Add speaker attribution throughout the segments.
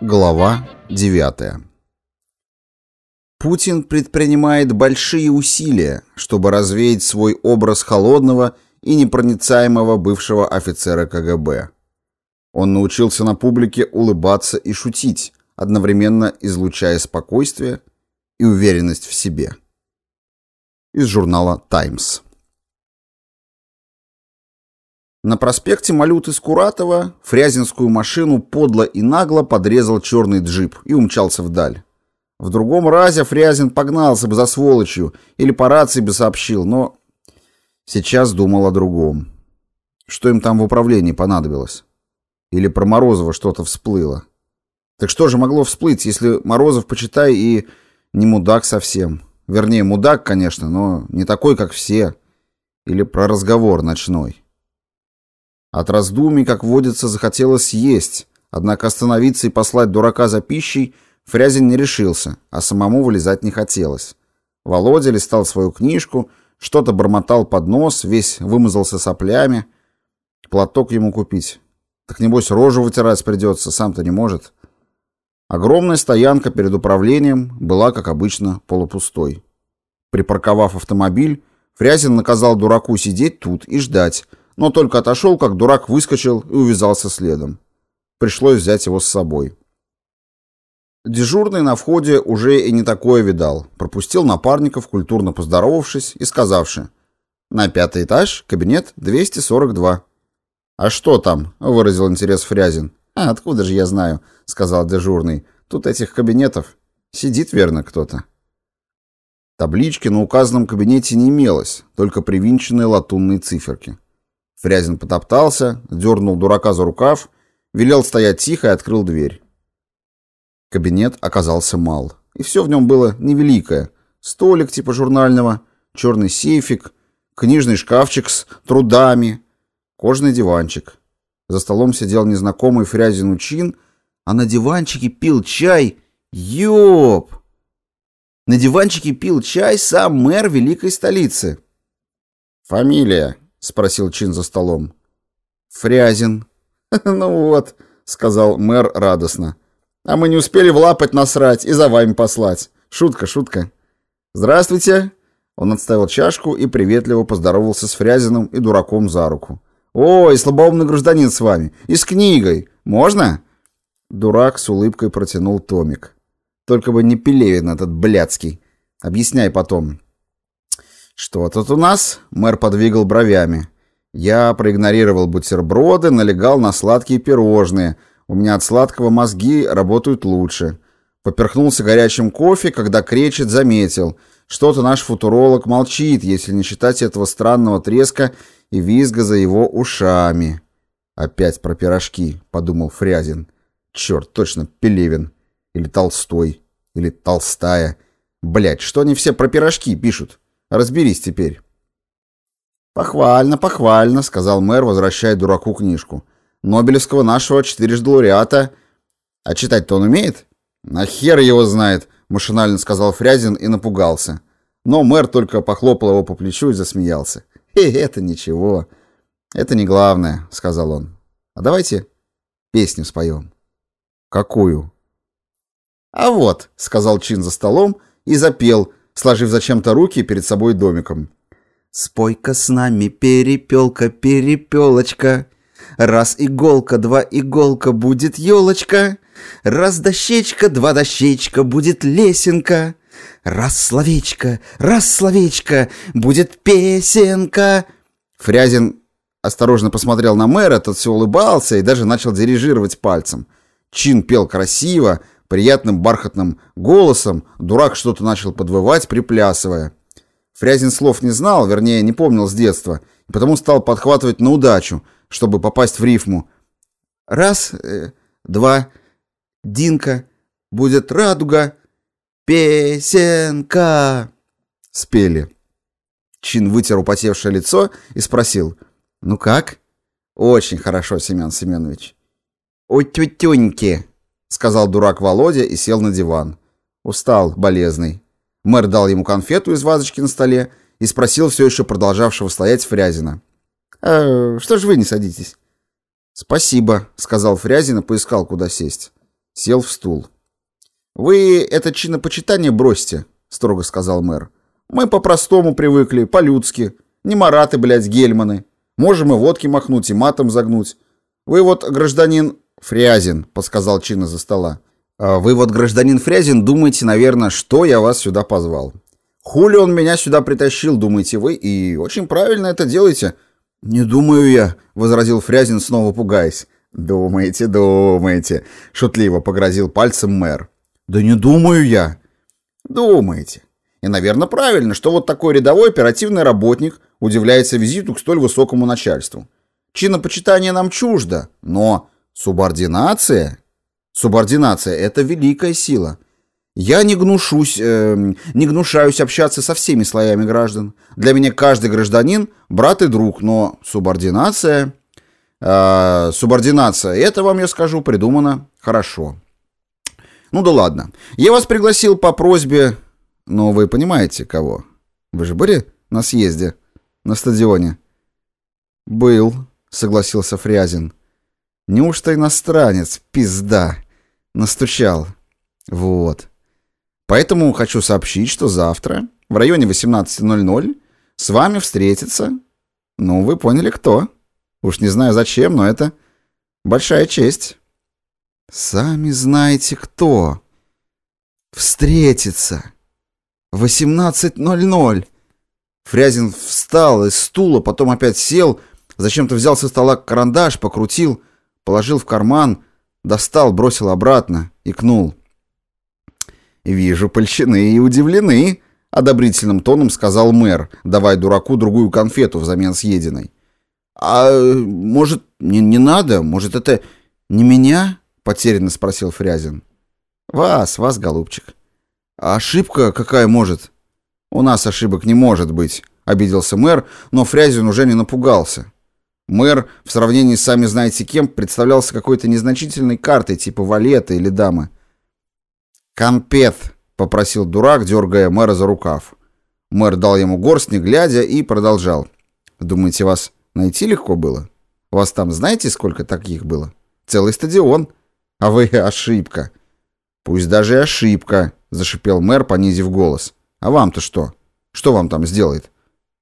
Speaker 1: Глава 9. Путин предпринимает большие усилия, чтобы развеять свой образ холодного и непроницаемого бывшего офицера КГБ. Он научился на публике улыбаться и шутить, одновременно излучая спокойствие и уверенность в себе. Из журнала «Таймс». На проспекте Малюты Скуратова фрязинскую машину подло и нагло подрезал черный джип и умчался вдаль. В другом разе Фрязин погнался бы за сволочью или по рации бы сообщил, но сейчас думал о другом. Что им там в управлении понадобилось? Или про Морозова что-то всплыло? Так что же могло всплыть, если Морозов, почитай, и не мудак совсем? Вернее, мудак, конечно, но не такой, как все. Или про разговор ночной. От раздумий, как водится, захотелось съесть, однако остановиться и послать дурака за пищей – Фрязин не решился, а самому вылезать не хотелось. Володя листал свою книжку, что-то бормотал под нос, весь вымазался соплями. Платок ему купить. Так небось рожу вытирать придется, сам-то не может. Огромная стоянка перед управлением была, как обычно, полупустой. Припарковав автомобиль, Фрязин наказал дураку сидеть тут и ждать, но только отошел, как дурак выскочил и увязался следом. Пришлось взять его с собой. Дежурный на входе уже и не такое видал. Пропустил напарников, культурно поздоровавшись и сказавши. «На пятый этаж, кабинет 242». «А что там?» — выразил интерес Фрязин. «А откуда же я знаю?» — сказал дежурный. «Тут этих кабинетов. Сидит, верно, кто-то». Таблички на указанном кабинете не имелось, только привинченные латунные циферки. Фрязин потоптался, дернул дурака за рукав, велел стоять тихо и открыл дверь. Кабинет оказался мал. И все в нем было невеликое. Столик типа журнального, черный сейфик, книжный шкафчик с трудами, кожаный диванчик. За столом сидел незнакомый Фрязин Учин, а на диванчике пил чай. Ёп! На диванчике пил чай сам мэр великой столицы. «Фамилия?» — спросил Чин за столом. «Фрязин». «Ну вот», — сказал мэр радостно. А мы не успели влапать насрать и за вами послать. Шутка, шутка. Здравствуйте. Он отставил чашку и приветливо поздоровался с Фрязиным и дураком за руку. «Ой, слабоумный гражданин с вами. И с книгой. Можно?» Дурак с улыбкой протянул томик. «Только бы не Пелевин этот блядский. Объясняй потом». «Что тут у нас?» Мэр подвигал бровями. Я проигнорировал бутерброды, налегал на сладкие пирожные, у меня от сладкого мозги работают лучше. Поперхнулся горячим кофе, когда Кречет заметил. Что-то наш футуролог молчит, если не считать этого странного треска и визга за его ушами. Опять про пирожки, подумал Фрязин. Черт, точно, Пелевин. Или Толстой. Или Толстая. Блять, что они все про пирожки пишут? Разберись теперь. «Похвально, похвально», — сказал мэр, возвращая дураку книжку. Нобелевского нашего четырежды лауреата. А читать-то он умеет? На хер его знает, машинально сказал Фрязин и напугался. Но мэр только похлопал его по плечу и засмеялся. «Э, это ничего. Это не главное», — сказал он. «А давайте песню споем». «Какую?» «А вот», — сказал Чин за столом и запел, сложив зачем-то руки перед собой домиком. «Спой-ка с нами, перепелка, перепелочка, Раз иголка, два иголка, будет елочка. Раз дощечка, два дощечка, будет лесенка. Раз словечко, раз словечко, будет песенка. Фрязин осторожно посмотрел на мэра, тот все улыбался и даже начал дирижировать пальцем. Чин пел красиво, приятным бархатным голосом, дурак что-то начал подвывать, приплясывая. Фрязин слов не знал, вернее, не помнил с детства, и потому стал подхватывать на удачу — чтобы попасть в рифму. Раз, э, два, Динка, будет радуга, песенка. Спели. Чин вытер употевшее лицо и спросил. «Ну как? Очень хорошо, Семен Семенович. «У тютюньки», — сказал дурак Володя и сел на диван. Устал, болезный. Мэр дал ему конфету из вазочки на столе и спросил все еще продолжавшего стоять Фрязина. «А что ж вы не садитесь?» «Спасибо», — сказал Фрязин и поискал, куда сесть. Сел в стул. «Вы это чинопочитание бросьте», — строго сказал мэр. «Мы по-простому привыкли, по-людски. Не мараты, блядь, гельманы. Можем и водки махнуть, и матом загнуть. Вы вот, гражданин Фрязин», — подсказал Чина за стола. «А «Вы вот, гражданин Фрязин, думаете, наверное, что я вас сюда позвал. Хули он меня сюда притащил, думаете вы, и очень правильно это делаете». «Не думаю я», — возразил Фрязин, снова пугаясь. «Думаете, думаете», — шутливо погрозил пальцем мэр. «Да не думаю я». «Думаете. И, наверное, правильно, что вот такой рядовой оперативный работник удивляется визиту к столь высокому начальству. Чинопочитание нам чуждо, но субординация... Субординация — это великая сила». Я не гнушусь, э, не гнушаюсь общаться со всеми слоями граждан. Для меня каждый гражданин – брат и друг, но субординация... Э, субординация, это вам, я скажу, придумано хорошо. Ну да ладно. Я вас пригласил по просьбе... Но вы понимаете, кого? Вы же были на съезде? На стадионе? Был, согласился Фрязин. Неужто иностранец, пизда? Настучал. Вот. Поэтому хочу сообщить, что завтра в районе 18.00 с вами встретится... Ну, вы поняли, кто. Уж не знаю зачем, но это большая честь. Сами знаете, кто. Встретиться. 18.00. Фрязин встал из стула, потом опять сел, зачем-то взял со стола карандаш, покрутил, положил в карман, достал, бросил обратно, икнул. «Вижу, польщены и удивлены», — одобрительным тоном сказал мэр, давая дураку другую конфету взамен съеденной. «А может, не, не надо? Может, это не меня?» — потерянно спросил Фрязин. «Вас, вас, голубчик». «А ошибка какая может?» «У нас ошибок не может быть», — обиделся мэр, но Фрязин уже не напугался. Мэр в сравнении с сами знаете кем представлялся какой-то незначительной картой типа валета или дамы. «Конпет!» — попросил дурак, дергая мэра за рукав. Мэр дал ему горсть, не глядя, и продолжал. «Думаете, вас найти легко было? Вас там знаете, сколько таких было? Целый стадион. А вы ошибка». «Пусть даже ошибка», — зашипел мэр, понизив голос. «А вам-то что? Что вам там сделает?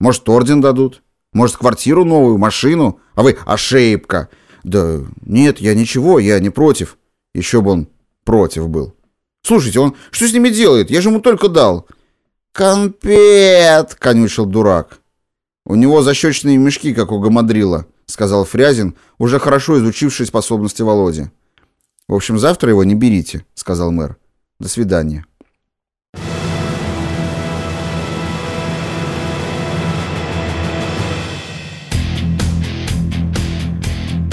Speaker 1: Может, орден дадут? Может, квартиру новую, машину? А вы ошибка!» «Да нет, я ничего, я не против». Еще бы он против был. Слушайте, он что с ними делает? Я же ему только дал. Конпет, конючил дурак. У него защечные мешки, как у гамадрила, сказал Фрязин, уже хорошо изучивший способности Володи. В общем, завтра его не берите, сказал мэр. До свидания.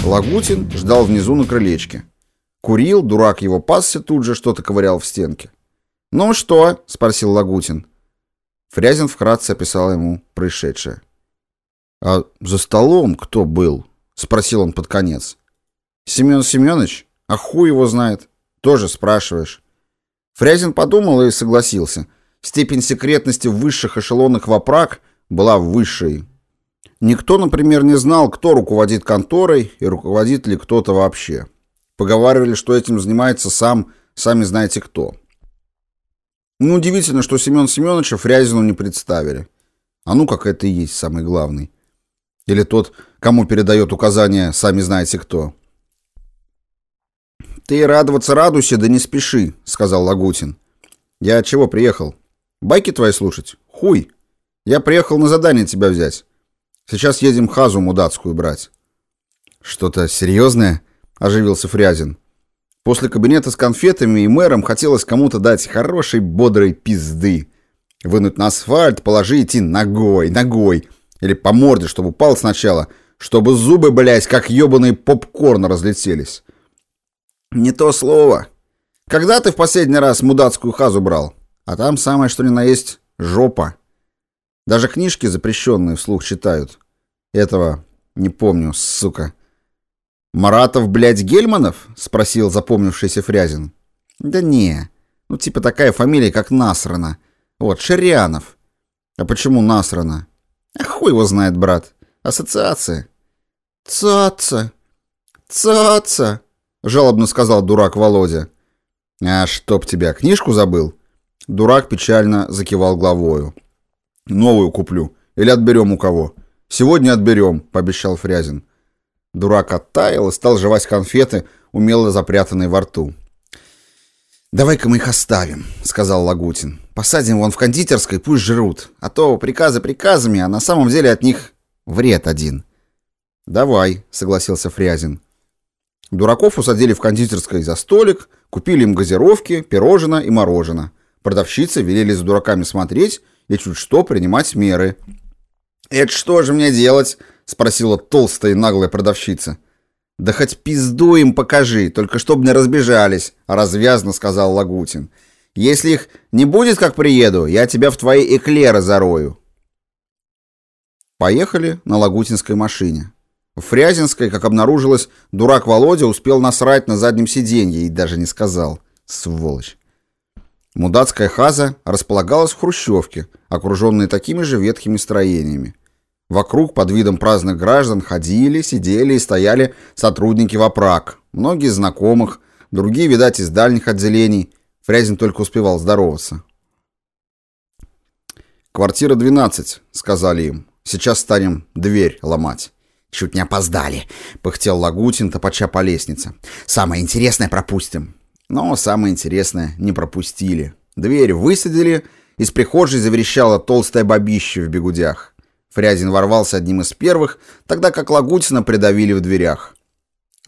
Speaker 1: Лагутин ждал внизу на крылечке. Курил, дурак его пасся тут же, что-то ковырял в стенке. «Ну что?» — спросил Лагутин. Фрязин вкратце описал ему происшедшее. «А за столом кто был?» — спросил он под конец. «Семен Семенович? А хуй его знает. Тоже спрашиваешь». Фрязин подумал и согласился. Степень секретности в высших эшелонах вопрак была высшей. Никто, например, не знал, кто руководит конторой и руководит ли кто-то вообще. Поговаривали, что этим занимается сам, сами знаете кто. Ну, удивительно, что Семен Семеновича Фрязину не представили. А ну, как это и есть самый главный. Или тот, кому передает указания, сами знаете кто. «Ты радоваться радуйся, да не спеши», — сказал Лагутин. «Я от чего приехал? Байки твои слушать? Хуй! Я приехал на задание тебя взять. Сейчас едем хазу мудацкую брать». «Что-то серьезное?» — оживился Фрязин. После кабинета с конфетами и мэром хотелось кому-то дать хорошей бодрой пизды. Вынуть на асфальт, положить и ногой, ногой. Или по морде, чтобы упал сначала, чтобы зубы, блядь, как ебаные попкорн разлетелись. Не то слово. Когда ты в последний раз мудацкую хазу брал? А там самое что ни на есть жопа. Даже книжки запрещенные вслух читают. Этого не помню, сука. «Маратов, блядь, Гельманов?» — спросил запомнившийся Фрязин. «Да не. Ну, типа такая фамилия, как Насрана. Вот, Шарианов». «А почему Насрана?» «А хуй его знает, брат. Ассоциация». «Цаца! Цаца!» — жалобно сказал дурак Володя. «А чтоб тебя, книжку забыл?» Дурак печально закивал головою. «Новую куплю. Или отберем у кого?» «Сегодня отберем», — пообещал Фрязин. Дурак оттаял и стал жевать конфеты, умело запрятанные во рту. «Давай-ка мы их оставим», — сказал Лагутин. «Посадим вон в кондитерской, пусть жрут. А то приказы приказами, а на самом деле от них вред один». «Давай», — согласился Фрязин. Дураков усадили в кондитерской за столик, купили им газировки, пирожное и мороженое. Продавщицы велели за дураками смотреть и чуть что принимать меры. «Это что же мне делать?» — спросила толстая и наглая продавщица. «Да хоть пизду им покажи, только чтоб не разбежались», — развязно сказал Лагутин. «Если их не будет, как приеду, я тебя в твои эклеры зарою». Поехали на Лагутинской машине. В Фрязинской, как обнаружилось, дурак Володя успел насрать на заднем сиденье и даже не сказал. Сволочь. Мудацкая хаза располагалась в хрущевке, окруженной такими же ветхими строениями. Вокруг под видом праздных граждан ходили, сидели и стояли сотрудники ВОПРАК, многие знакомых, другие, видать, из дальних отделений. Фрязин только успевал здороваться. «Квартира 12», — сказали им. «Сейчас станем дверь ломать».
Speaker 2: «Чуть не опоздали», — пыхтел Лагутин, топача по лестнице. «Самое интересное пропустим».
Speaker 1: Но самое интересное не пропустили. Дверь высадили, из прихожей заверещала толстая бабища в бегудях. Фрязин ворвался одним из первых, тогда как Лагутина придавили в дверях.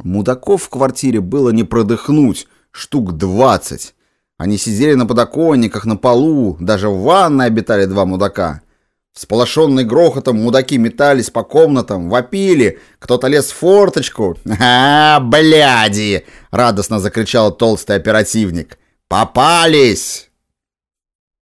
Speaker 1: Мудаков в квартире было не продыхнуть, штук двадцать. Они сидели на подоконниках, на полу, даже в ванной обитали два мудака. Всполошенный грохотом мудаки метались по комнатам, вопили, кто-то лез в форточку.
Speaker 2: «А, бляди!» — радостно закричал толстый оперативник. «Попались!»